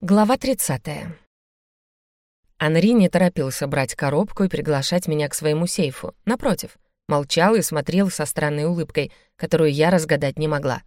Глава 30. Анри не торопился брать коробку и приглашать меня к своему сейфу. Напротив, молчал и смотрел со странной улыбкой, которую я разгадать не могла.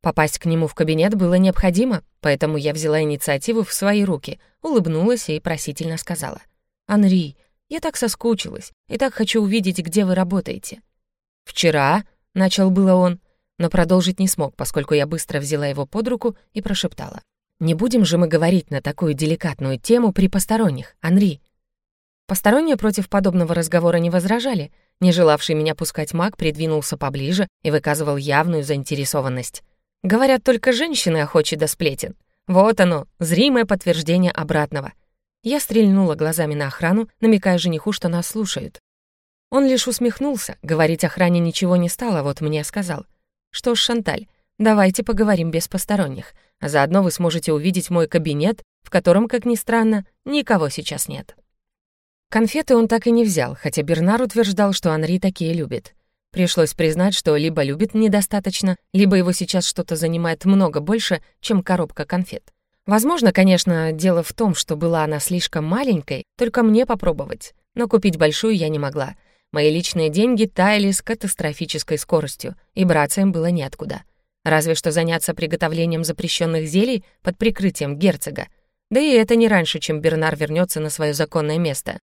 Попасть к нему в кабинет было необходимо, поэтому я взяла инициативу в свои руки, улыбнулась и просительно сказала. «Анри, я так соскучилась и так хочу увидеть, где вы работаете». «Вчера», — начал было он, но продолжить не смог, поскольку я быстро взяла его под руку и прошептала. Не будем же мы говорить на такую деликатную тему при посторонних, Анри. Посторонние против подобного разговора не возражали. Не желавший меня пускать маг придвинулся поближе и выказывал явную заинтересованность. Говорят, только женщины охочи до сплетен. Вот оно, зримое подтверждение обратного. Я стрельнула глазами на охрану, намекая жениху, что нас слушают. Он лишь усмехнулся, говорить охране ничего не стало, вот мне сказал. «Что ж, Шанталь, давайте поговорим без посторонних. А заодно вы сможете увидеть мой кабинет, в котором, как ни странно, никого сейчас нет. Конфеты он так и не взял, хотя Бернар утверждал, что Анри такие любит. Пришлось признать, что либо любит недостаточно, либо его сейчас что-то занимает много больше, чем коробка конфет. Возможно, конечно, дело в том, что была она слишком маленькой, только мне попробовать. Но купить большую я не могла. Мои личные деньги таяли с катастрофической скоростью, и браться им было неоткуда. Разве что заняться приготовлением запрещенных зелий под прикрытием герцога. Да и это не раньше, чем Бернар вернется на свое законное место.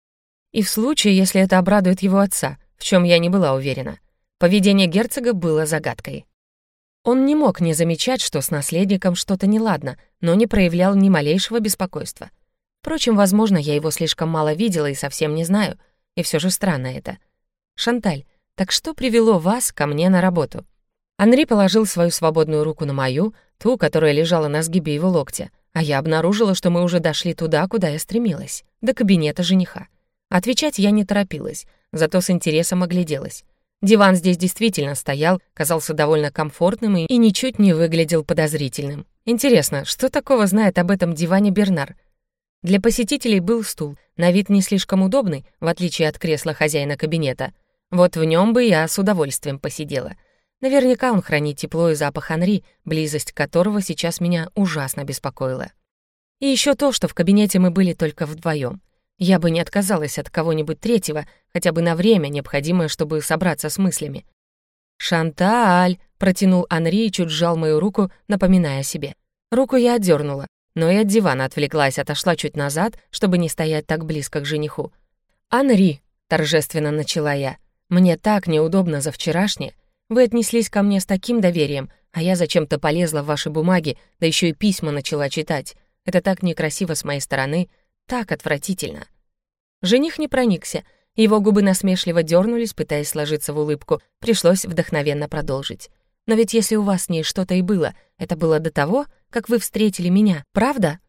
И в случае, если это обрадует его отца, в чем я не была уверена. Поведение герцога было загадкой. Он не мог не замечать, что с наследником что-то неладно, но не проявлял ни малейшего беспокойства. Впрочем, возможно, я его слишком мало видела и совсем не знаю. И все же странно это. «Шанталь, так что привело вас ко мне на работу?» Анри положил свою свободную руку на мою, ту, которая лежала на сгибе его локтя, а я обнаружила, что мы уже дошли туда, куда я стремилась, до кабинета жениха. Отвечать я не торопилась, зато с интересом огляделась. Диван здесь действительно стоял, казался довольно комфортным и ничуть не выглядел подозрительным. Интересно, что такого знает об этом диване Бернар? Для посетителей был стул, на вид не слишком удобный, в отличие от кресла хозяина кабинета. Вот в нем бы я с удовольствием посидела — Наверняка он хранит тепло и запах Анри, близость которого сейчас меня ужасно беспокоила. И еще то, что в кабинете мы были только вдвоем. Я бы не отказалась от кого-нибудь третьего, хотя бы на время, необходимое, чтобы собраться с мыслями. «Шанталь!» — протянул Анри и чуть сжал мою руку, напоминая о себе. Руку я отдернула, но и от дивана отвлеклась, отошла чуть назад, чтобы не стоять так близко к жениху. «Анри!» — торжественно начала я. «Мне так неудобно за вчерашнее. Вы отнеслись ко мне с таким доверием, а я зачем-то полезла в ваши бумаги, да еще и письма начала читать. Это так некрасиво с моей стороны, так отвратительно». Жених не проникся, его губы насмешливо дернулись, пытаясь сложиться в улыбку. Пришлось вдохновенно продолжить. «Но ведь если у вас с ней что-то и было, это было до того, как вы встретили меня, правда?»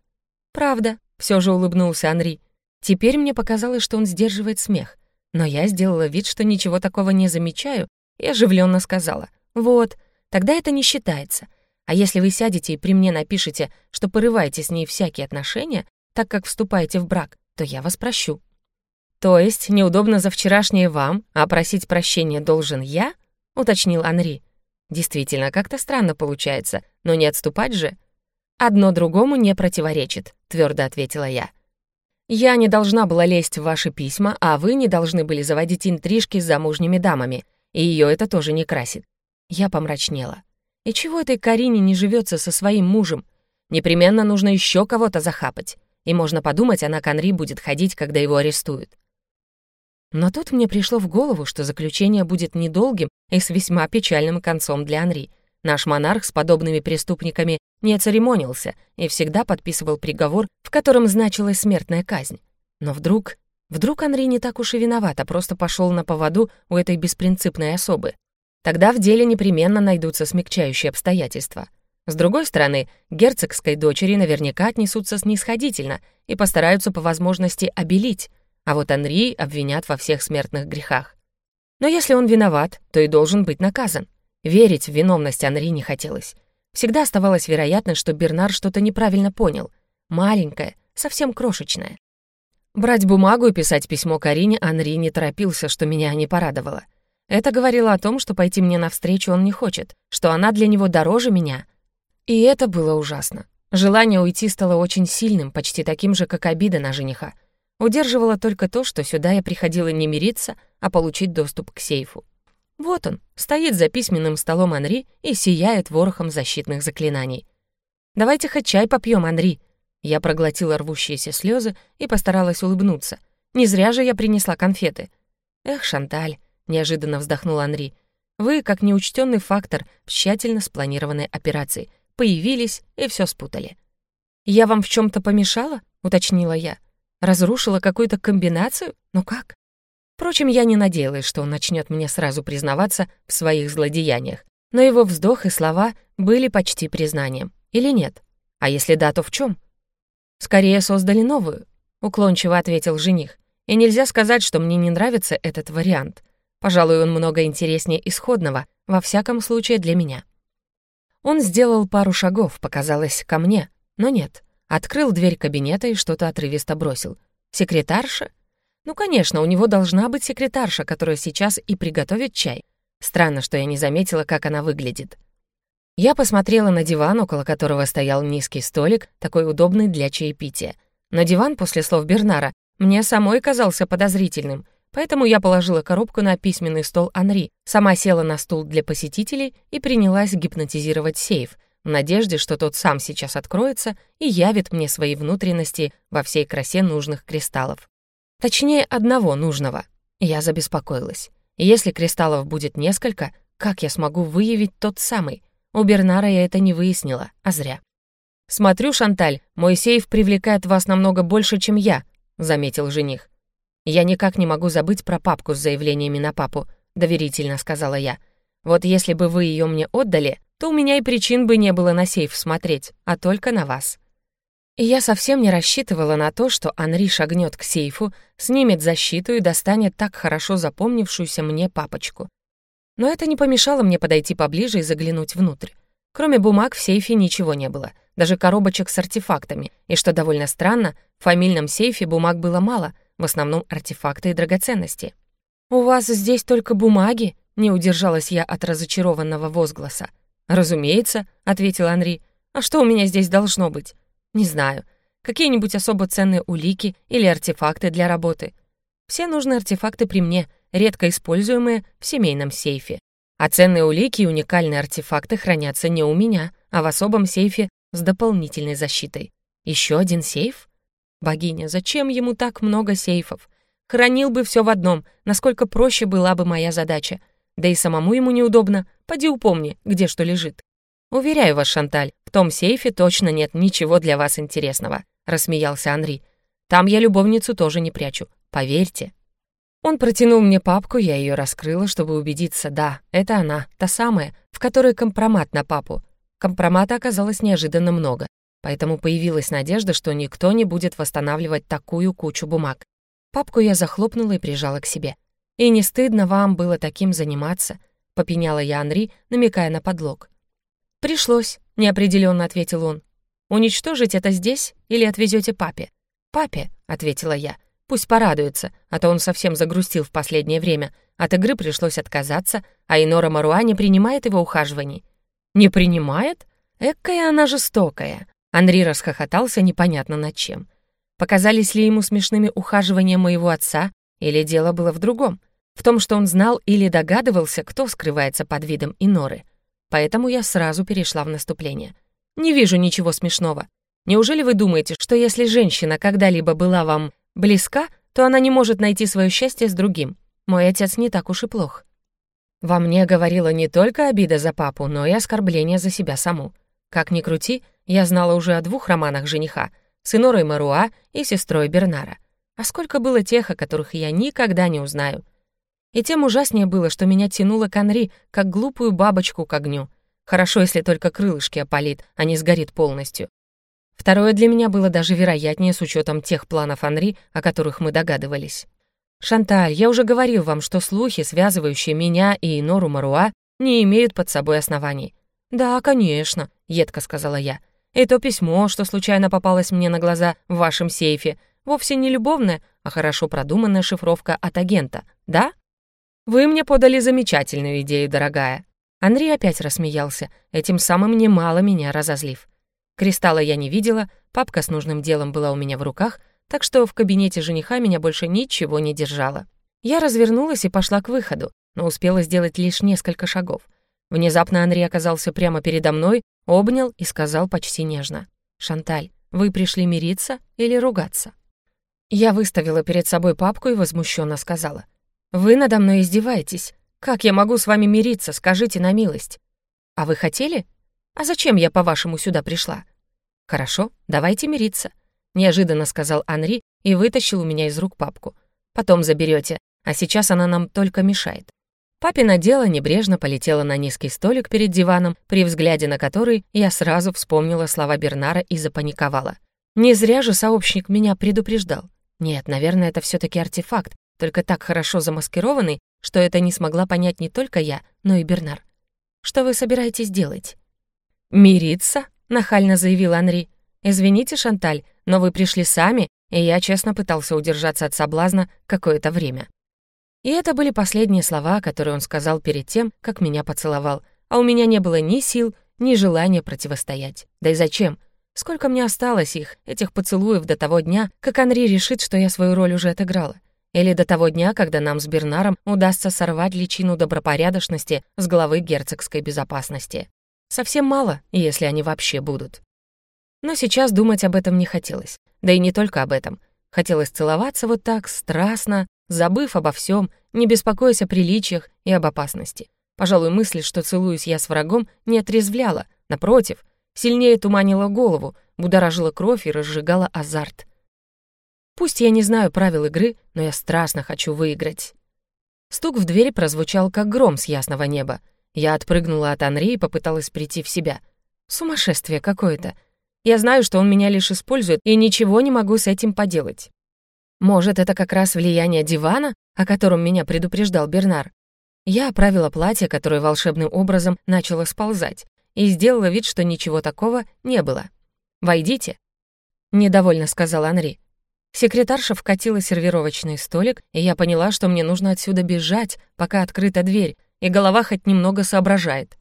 «Правда», — все же улыбнулся Анри. Теперь мне показалось, что он сдерживает смех. Но я сделала вид, что ничего такого не замечаю, и оживленно сказала. «Вот, тогда это не считается. А если вы сядете и при мне напишете, что порываете с ней всякие отношения, так как вступаете в брак, то я вас прощу». «То есть неудобно за вчерашнее вам, а просить прощения должен я?» — уточнил Анри. «Действительно, как-то странно получается, но не отступать же». «Одно другому не противоречит», — твердо ответила я. «Я не должна была лезть в ваши письма, а вы не должны были заводить интрижки с замужними дамами и ее это тоже не красит. Я помрачнела. И чего этой Карине не живется со своим мужем? Непременно нужно еще кого-то захапать. И можно подумать, она к Анри будет ходить, когда его арестуют. Но тут мне пришло в голову, что заключение будет недолгим и с весьма печальным концом для Анри. Наш монарх с подобными преступниками не церемонился и всегда подписывал приговор, в котором значилась смертная казнь. Но вдруг Вдруг Анри не так уж и виноват, а просто пошел на поводу у этой беспринципной особы. Тогда в деле непременно найдутся смягчающие обстоятельства. С другой стороны, герцогской дочери наверняка отнесутся снисходительно и постараются по возможности обелить, а вот Анри обвинят во всех смертных грехах. Но если он виноват, то и должен быть наказан. Верить в виновность Анри не хотелось. Всегда оставалась вероятность, что Бернар что-то неправильно понял. Маленькое, совсем крошечное. Брать бумагу и писать письмо Карине Анри не торопился, что меня не порадовало. Это говорило о том, что пойти мне навстречу он не хочет, что она для него дороже меня. И это было ужасно. Желание уйти стало очень сильным, почти таким же, как обида на жениха. Удерживало только то, что сюда я приходила не мириться, а получить доступ к сейфу. Вот он, стоит за письменным столом Анри и сияет ворохом защитных заклинаний. «Давайте хоть чай попьем, Анри». Я проглотила рвущиеся слезы и постаралась улыбнуться. Не зря же я принесла конфеты. «Эх, Шанталь», — неожиданно вздохнул Анри, «вы, как неучтенный фактор в тщательно спланированной операции, появились и все спутали». «Я вам в чем то помешала?» — уточнила я. «Разрушила какую-то комбинацию? Ну как?» Впрочем, я не надеялась, что он начнет мне сразу признаваться в своих злодеяниях, но его вздох и слова были почти признанием. Или нет? А если да, то в чем? «Скорее создали новую», — уклончиво ответил жених. «И нельзя сказать, что мне не нравится этот вариант. Пожалуй, он много интереснее исходного, во всяком случае для меня». Он сделал пару шагов, показалось, ко мне, но нет. Открыл дверь кабинета и что-то отрывисто бросил. «Секретарша? Ну, конечно, у него должна быть секретарша, которая сейчас и приготовит чай. Странно, что я не заметила, как она выглядит. Я посмотрела на диван, около которого стоял низкий столик, такой удобный для чаепития. Но диван после слов Бернара мне самой казался подозрительным, поэтому я положила коробку на письменный стол Анри, сама села на стул для посетителей и принялась гипнотизировать сейф, в надежде, что тот сам сейчас откроется и явит мне свои внутренности во всей красе нужных кристаллов. Точнее, одного нужного. Я забеспокоилась. Если кристаллов будет несколько, как я смогу выявить тот самый? У Бернара я это не выяснила, а зря. «Смотрю, Шанталь, мой сейф привлекает вас намного больше, чем я», — заметил жених. «Я никак не могу забыть про папку с заявлениями на папу», — доверительно сказала я. «Вот если бы вы ее мне отдали, то у меня и причин бы не было на сейф смотреть, а только на вас». И я совсем не рассчитывала на то, что Анри шагнет к сейфу, снимет защиту и достанет так хорошо запомнившуюся мне папочку. Но это не помешало мне подойти поближе и заглянуть внутрь. Кроме бумаг в сейфе ничего не было, даже коробочек с артефактами, и, что довольно странно, в фамильном сейфе бумаг было мало, в основном артефакты и драгоценности. «У вас здесь только бумаги?» — не удержалась я от разочарованного возгласа. «Разумеется», — ответил Анри. «А что у меня здесь должно быть?» Не знаю. Какие-нибудь особо ценные улики или артефакты для работы. Все нужные артефакты при мне, редко используемые в семейном сейфе. А ценные улики и уникальные артефакты хранятся не у меня, а в особом сейфе с дополнительной защитой. Еще один сейф? Богиня, зачем ему так много сейфов? Хранил бы все в одном, насколько проще была бы моя задача. Да и самому ему неудобно. Поди упомни, где что лежит. «Уверяю вас, Шанталь, в том сейфе точно нет ничего для вас интересного», — рассмеялся Анри. «Там я любовницу тоже не прячу, поверьте». Он протянул мне папку, я ее раскрыла, чтобы убедиться, да, это она, та самая, в которой компромат на папу. Компромата оказалось неожиданно много, поэтому появилась надежда, что никто не будет восстанавливать такую кучу бумаг. Папку я захлопнула и прижала к себе. «И не стыдно вам было таким заниматься?» — попеняла я Анри, намекая на подлог. «Пришлось», — неопределенно ответил он. «Уничтожить это здесь или отвезете папе?» «Папе», — ответила я. «Пусть порадуется, а то он совсем загрустил в последнее время. От игры пришлось отказаться, а Инора Маруа не принимает его ухаживаний». «Не принимает? Экая она жестокая». Анри расхохотался непонятно над чем. Показались ли ему смешными ухаживания моего отца, или дело было в другом? В том, что он знал или догадывался, кто скрывается под видом Иноры — поэтому я сразу перешла в наступление. Не вижу ничего смешного. Неужели вы думаете, что если женщина когда-либо была вам близка, то она не может найти свое счастье с другим? Мой отец не так уж и плох. Во мне говорила не только обида за папу, но и оскорбление за себя саму. Как ни крути, я знала уже о двух романах жениха — с Инорой Маруа и сестрой Бернара. А сколько было тех, о которых я никогда не узнаю — и тем ужаснее было, что меня тянуло к Анри, как глупую бабочку к огню. Хорошо, если только крылышки опалит, а не сгорит полностью. Второе для меня было даже вероятнее с учетом тех планов Анри, о которых мы догадывались. «Шанталь, я уже говорил вам, что слухи, связывающие меня и Нору Маруа, не имеют под собой оснований». «Да, конечно», — едко сказала я. «И то письмо, что случайно попалось мне на глаза в вашем сейфе, вовсе не любовное, а хорошо продуманная шифровка от агента, да?» «Вы мне подали замечательную идею, дорогая». Андрей опять рассмеялся, этим самым немало меня разозлив. Кристалла я не видела, папка с нужным делом была у меня в руках, так что в кабинете жениха меня больше ничего не держало. Я развернулась и пошла к выходу, но успела сделать лишь несколько шагов. Внезапно Анри оказался прямо передо мной, обнял и сказал почти нежно. «Шанталь, вы пришли мириться или ругаться?» Я выставила перед собой папку и возмущенно сказала. «Вы надо мной издеваетесь. Как я могу с вами мириться, скажите на милость?» «А вы хотели? А зачем я, по-вашему, сюда пришла?» «Хорошо, давайте мириться», — неожиданно сказал Анри и вытащил у меня из рук папку. «Потом заберете, а сейчас она нам только мешает». Папина дело небрежно полетело на низкий столик перед диваном, при взгляде на который я сразу вспомнила слова Бернара и запаниковала. Не зря же сообщник меня предупреждал. Нет, наверное, это все таки артефакт, только так хорошо замаскированный, что это не смогла понять не только я, но и Бернар. «Что вы собираетесь делать?» «Мириться?» — нахально заявил Анри. «Извините, Шанталь, но вы пришли сами, и я честно пытался удержаться от соблазна какое-то время». И это были последние слова, которые он сказал перед тем, как меня поцеловал, а у меня не было ни сил, ни желания противостоять. Да и зачем? Сколько мне осталось их, этих поцелуев до того дня, как Анри решит, что я свою роль уже отыграла? Или до того дня, когда нам с Бернаром удастся сорвать личину добропорядочности с главы герцогской безопасности? Совсем мало, если они вообще будут. Но сейчас думать об этом не хотелось. Да и не только об этом. Хотелось целоваться вот так, страстно, забыв обо всем, не беспокоясь о приличиях и об опасности. Пожалуй, мысль, что целуюсь я с врагом, не отрезвляла, напротив, сильнее туманила голову, будоражила кровь и разжигала азарт. Пусть я не знаю правил игры, но я страстно хочу выиграть. Стук в дверь прозвучал, как гром с ясного неба. Я отпрыгнула от Анри и попыталась прийти в себя. Сумасшествие какое-то. Я знаю, что он меня лишь использует, и ничего не могу с этим поделать. Может, это как раз влияние дивана, о котором меня предупреждал Бернар? Я оправила платье, которое волшебным образом начало сползать, и сделала вид, что ничего такого не было. «Войдите», — недовольно сказал Анри. Секретарша вкатила сервировочный столик, и я поняла, что мне нужно отсюда бежать, пока открыта дверь, и голова хоть немного соображает.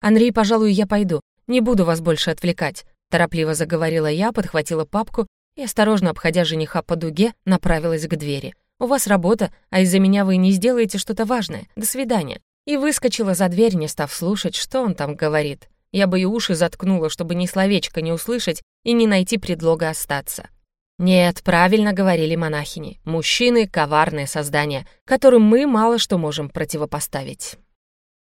«Анри, пожалуй, я пойду. Не буду вас больше отвлекать», — торопливо заговорила я, подхватила папку и, осторожно обходя жениха по дуге, направилась к двери. «У вас работа, а из-за меня вы не сделаете что-то важное. До свидания». И выскочила за дверь, не став слушать, что он там говорит. Я бы и уши заткнула, чтобы ни словечко не услышать и не найти предлога остаться. Нет, правильно говорили монахини. Мужчины — коварные создания, которым мы мало что можем противопоставить.